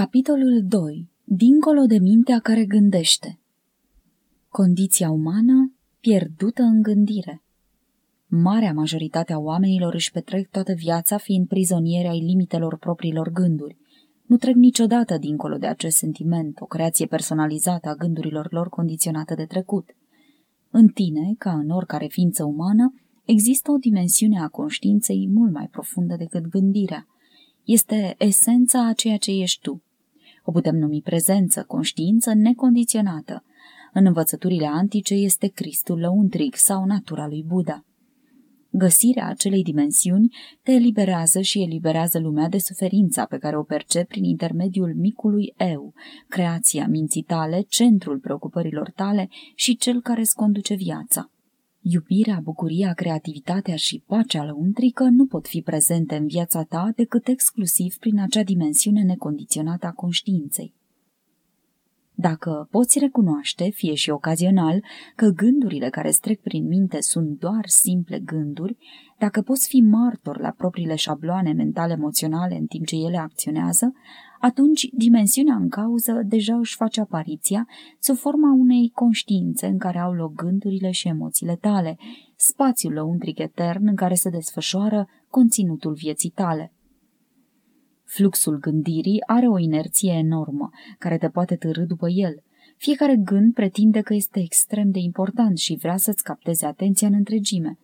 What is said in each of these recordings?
Capitolul 2. Dincolo de mintea care gândește. Condiția umană pierdută în gândire. Marea majoritate a oamenilor își petrec toată viața fiind prizonieri ai limitelor propriilor gânduri. Nu trec niciodată dincolo de acest sentiment, o creație personalizată a gândurilor lor condiționată de trecut. În tine, ca în oricare ființă umană, există o dimensiune a conștiinței mult mai profundă decât gândirea. Este esența a ceea ce ești tu. O putem numi prezență, conștiință necondiționată. În învățăturile antice este Cristul lăuntric sau natura lui Buddha. Găsirea acelei dimensiuni te eliberează și eliberează lumea de suferința pe care o percep prin intermediul micului eu, creația minții tale, centrul preocupărilor tale și cel care îți conduce viața. Iubirea, bucuria, creativitatea și pacea lăuntrică nu pot fi prezente în viața ta decât exclusiv prin acea dimensiune necondiționată a conștiinței. Dacă poți recunoaște, fie și ocazional, că gândurile care strec prin minte sunt doar simple gânduri, dacă poți fi martor la propriile șabloane mentale-emoționale în timp ce ele acționează, atunci dimensiunea în cauză deja își face apariția sub forma unei conștiințe în care au loc gândurile și emoțiile tale, spațiul lăuntric etern în care se desfășoară conținutul vieții tale. Fluxul gândirii are o inerție enormă, care te poate târâ după el. Fiecare gând pretinde că este extrem de important și vrea să-ți capteze atenția în întregime.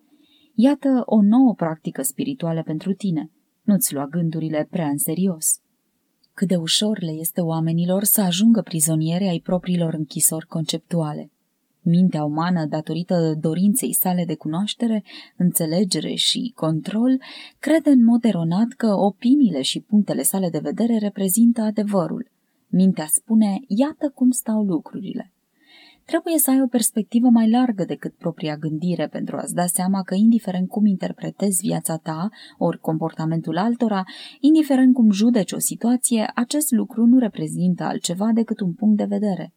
Iată o nouă practică spirituală pentru tine. Nu-ți lua gândurile prea în serios. Cât de ușor le este oamenilor să ajungă prizonieri ai propriilor închisori conceptuale. Mintea umană, datorită dorinței sale de cunoaștere, înțelegere și control, crede în mod eronat că opiniile și punctele sale de vedere reprezintă adevărul. Mintea spune, iată cum stau lucrurile. Trebuie să ai o perspectivă mai largă decât propria gândire pentru a-ți da seama că, indiferent cum interpretezi viața ta, ori comportamentul altora, indiferent cum judeci o situație, acest lucru nu reprezintă altceva decât un punct de vedere.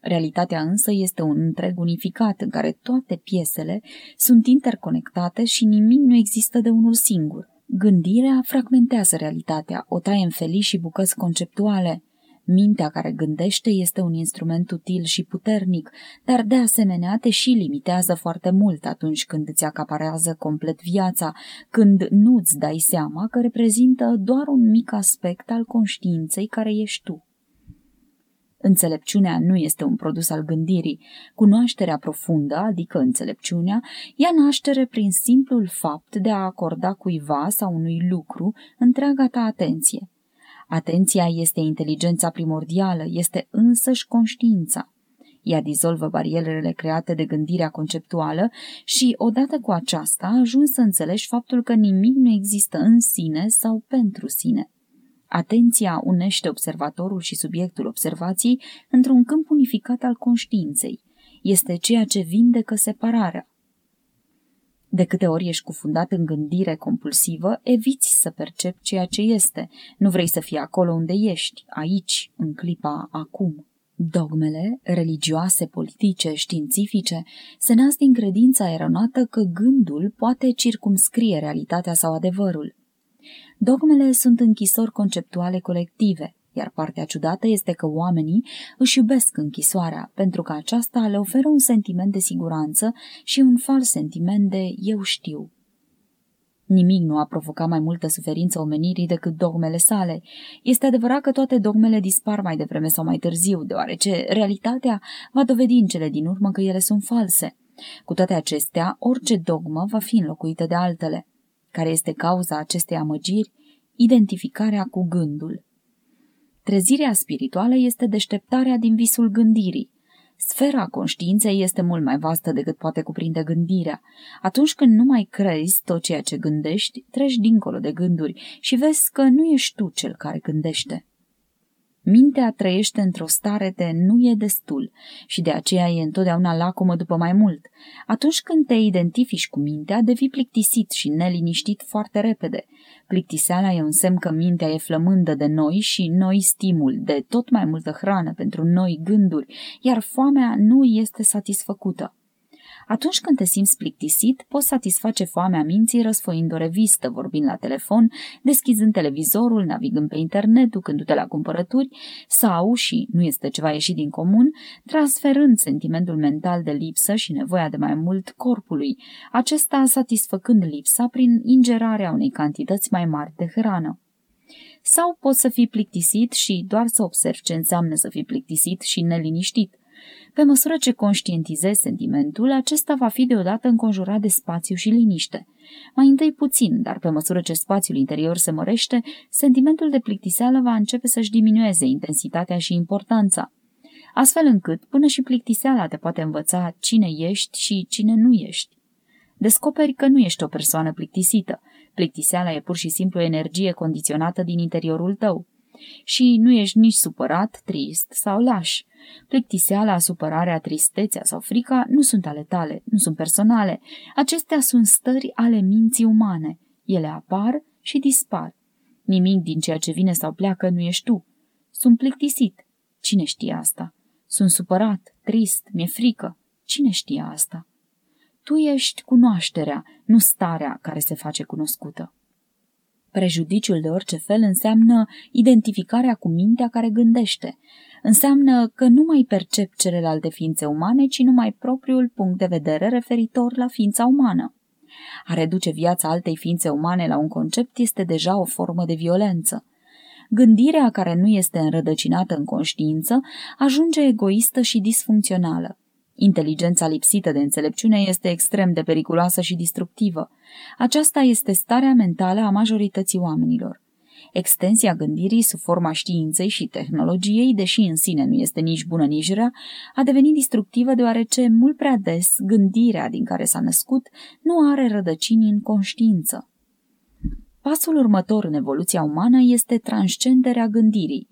Realitatea însă este un întreg unificat în care toate piesele sunt interconectate și nimic nu există de unul singur. Gândirea fragmentează realitatea, o taie în felii și bucăți conceptuale. Mintea care gândește este un instrument util și puternic, dar de asemenea te și limitează foarte mult atunci când îți acaparează complet viața, când nu-ți dai seama că reprezintă doar un mic aspect al conștiinței care ești tu. Înțelepciunea nu este un produs al gândirii. Cunoașterea profundă, adică înțelepciunea, ia naștere prin simplul fapt de a acorda cuiva sau unui lucru întreaga ta atenție. Atenția este inteligența primordială, este însăși conștiința. Ea dizolvă barierele create de gândirea conceptuală și, odată cu aceasta, ajuns să înțelegi faptul că nimic nu există în sine sau pentru sine. Atenția unește observatorul și subiectul observației într-un câmp unificat al conștiinței. Este ceea ce vindecă separarea. De câte ori ești cufundat în gândire compulsivă, eviți să percepi ceea ce este. Nu vrei să fii acolo unde ești, aici, în clipa acum. Dogmele religioase, politice, științifice se nasc din credința eronată că gândul poate circumscrie realitatea sau adevărul. Dogmele sunt închisori conceptuale colective, iar partea ciudată este că oamenii își iubesc închisoarea, pentru că aceasta le oferă un sentiment de siguranță și un fals sentiment de eu știu. Nimic nu a provocat mai multă suferință omenirii decât dogmele sale. Este adevărat că toate dogmele dispar mai devreme sau mai târziu, deoarece realitatea va dovedi în cele din urmă că ele sunt false. Cu toate acestea, orice dogmă va fi înlocuită de altele. Care este cauza acestei amăgiri? Identificarea cu gândul. Trezirea spirituală este deșteptarea din visul gândirii. Sfera conștiinței este mult mai vastă decât poate cuprinde gândirea. Atunci când nu mai crezi tot ceea ce gândești, treci dincolo de gânduri și vezi că nu ești tu cel care gândește. Mintea trăiește într-o stare de nu e destul și de aceea e întotdeauna lacomă după mai mult. Atunci când te identifici cu mintea, devii plictisit și neliniștit foarte repede. Plictiseala e un semn că mintea e flămândă de noi și noi stimul, de tot mai multă hrană pentru noi gânduri, iar foamea nu este satisfăcută. Atunci când te simți plictisit, poți satisface foamea minții răsfoind o revistă, vorbind la telefon, deschizând televizorul, navigând pe internet, ducându-te la cumpărături sau, și nu este ceva ieșit din comun, transferând sentimentul mental de lipsă și nevoia de mai mult corpului, acesta satisfăcând lipsa prin ingerarea unei cantități mai mari de hrană. Sau poți să fii plictisit și doar să observi ce înseamnă să fii plictisit și neliniștit – pe măsură ce conștientizezi sentimentul, acesta va fi deodată înconjurat de spațiu și liniște. Mai întâi puțin, dar pe măsură ce spațiul interior se mărește, sentimentul de plictiseală va începe să-și diminueze intensitatea și importanța. Astfel încât, până și plictiseala te poate învăța cine ești și cine nu ești. Descoperi că nu ești o persoană plictisită. Plictiseala e pur și simplu o energie condiționată din interiorul tău. Și nu ești nici supărat, trist sau laș. Plictiseala, supărarea, tristețea sau frica nu sunt ale tale, nu sunt personale. Acestea sunt stări ale minții umane. Ele apar și dispar. Nimic din ceea ce vine sau pleacă nu ești tu. Sunt plictisit. Cine știe asta? Sunt supărat, trist, mi-e frică. Cine știe asta? Tu ești cunoașterea, nu starea care se face cunoscută. Prejudiciul de orice fel înseamnă identificarea cu mintea care gândește. Înseamnă că nu mai percep celelalte ființe umane, ci numai propriul punct de vedere referitor la ființa umană. A reduce viața altei ființe umane la un concept este deja o formă de violență. Gândirea care nu este înrădăcinată în conștiință ajunge egoistă și disfuncțională. Inteligența lipsită de înțelepciune este extrem de periculoasă și destructivă. Aceasta este starea mentală a majorității oamenilor. Extensia gândirii sub forma științei și tehnologiei, deși în sine nu este nici bună, nici rea, a devenit destructivă deoarece mult prea des gândirea din care s-a născut nu are rădăcini în conștiință. Pasul următor în evoluția umană este transcenderea gândirii,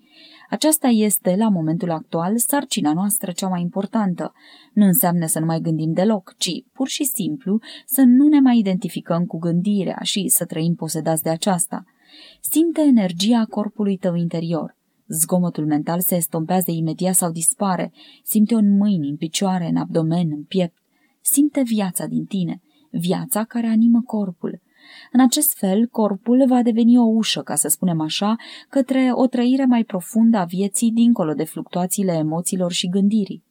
aceasta este, la momentul actual, sarcina noastră cea mai importantă. Nu înseamnă să nu mai gândim deloc, ci, pur și simplu, să nu ne mai identificăm cu gândirea și să trăim posedați de aceasta. Simte energia corpului tău interior. Zgomotul mental se estompează imediat sau dispare. Simte-o în mâini, în picioare, în abdomen, în piept. Simte viața din tine, viața care animă corpul. În acest fel, corpul va deveni o ușă, ca să spunem așa, către o trăire mai profundă a vieții dincolo de fluctuațiile emoțiilor și gândirii.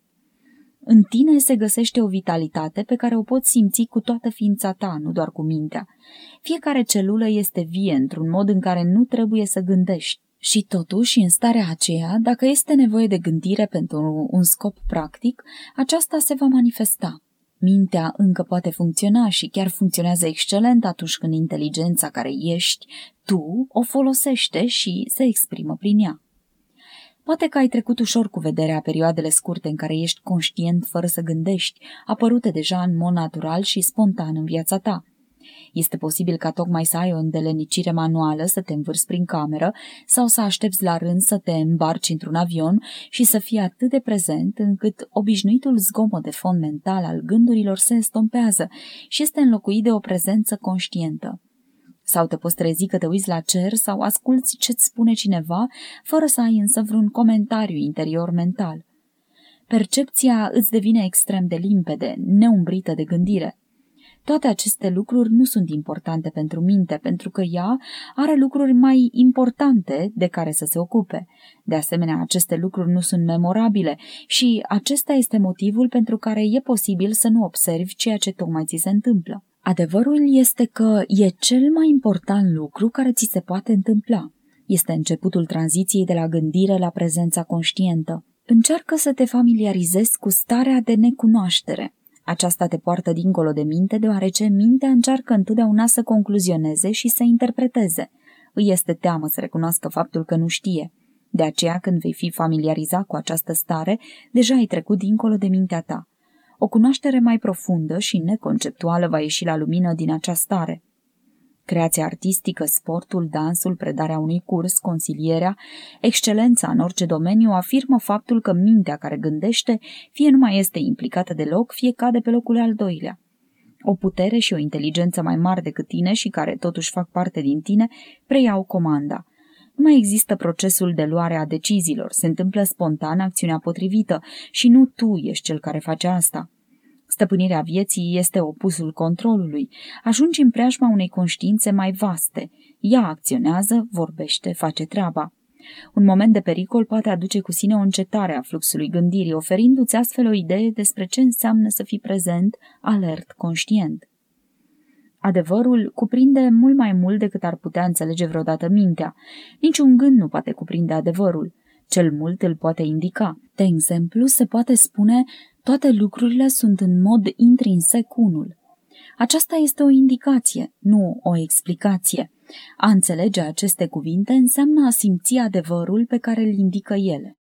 În tine se găsește o vitalitate pe care o poți simți cu toată ființa ta, nu doar cu mintea. Fiecare celulă este vie într-un mod în care nu trebuie să gândești. Și totuși, în starea aceea, dacă este nevoie de gândire pentru un scop practic, aceasta se va manifesta. Mintea încă poate funcționa și chiar funcționează excelent atunci când inteligența care ești tu o folosește și se exprimă prin ea. Poate că ai trecut ușor cu vederea perioadele scurte în care ești conștient fără să gândești, apărute deja în mod natural și spontan în viața ta – este posibil ca tocmai să ai o îndelenicire manuală, să te învârți prin cameră sau să aștepți la rând să te îmbarci într-un avion și să fii atât de prezent încât obișnuitul zgomot de fond mental al gândurilor se estompează și este înlocuit de o prezență conștientă. Sau te poți trezi că te uiți la cer sau asculți ce-ți spune cineva, fără să ai însă vreun comentariu interior mental. Percepția îți devine extrem de limpede, neumbrită de gândire. Toate aceste lucruri nu sunt importante pentru minte, pentru că ea are lucruri mai importante de care să se ocupe. De asemenea, aceste lucruri nu sunt memorabile și acesta este motivul pentru care e posibil să nu observi ceea ce tocmai ți se întâmplă. Adevărul este că e cel mai important lucru care ți se poate întâmpla. Este începutul tranziției de la gândire la prezența conștientă. Încearcă să te familiarizezi cu starea de necunoaștere. Aceasta te poartă dincolo de minte, deoarece mintea încearcă întotdeauna să concluzioneze și să interpreteze. Îi este teamă să recunoască faptul că nu știe. De aceea, când vei fi familiarizat cu această stare, deja ai trecut dincolo de mintea ta. O cunoaștere mai profundă și neconceptuală va ieși la lumină din această stare. Creația artistică, sportul, dansul, predarea unui curs, consilierea, excelența în orice domeniu afirmă faptul că mintea care gândește fie nu mai este implicată deloc, fie cade pe locul al doilea. O putere și o inteligență mai mari decât tine și care totuși fac parte din tine preiau comanda. Nu mai există procesul de luare a deciziilor, se întâmplă spontan acțiunea potrivită și nu tu ești cel care face asta. Stăpânirea vieții este opusul controlului. Ajungi în preajma unei conștiințe mai vaste. Ea acționează, vorbește, face treaba. Un moment de pericol poate aduce cu sine o încetare a fluxului gândirii, oferindu-ți astfel o idee despre ce înseamnă să fii prezent, alert, conștient. Adevărul cuprinde mult mai mult decât ar putea înțelege vreodată mintea. Niciun gând nu poate cuprinde adevărul. Cel mult îl poate indica. De exemplu, se poate spune toate lucrurile sunt în mod intrinsec unul. Aceasta este o indicație, nu o explicație. A înțelege aceste cuvinte înseamnă a simți adevărul pe care îl indică ele.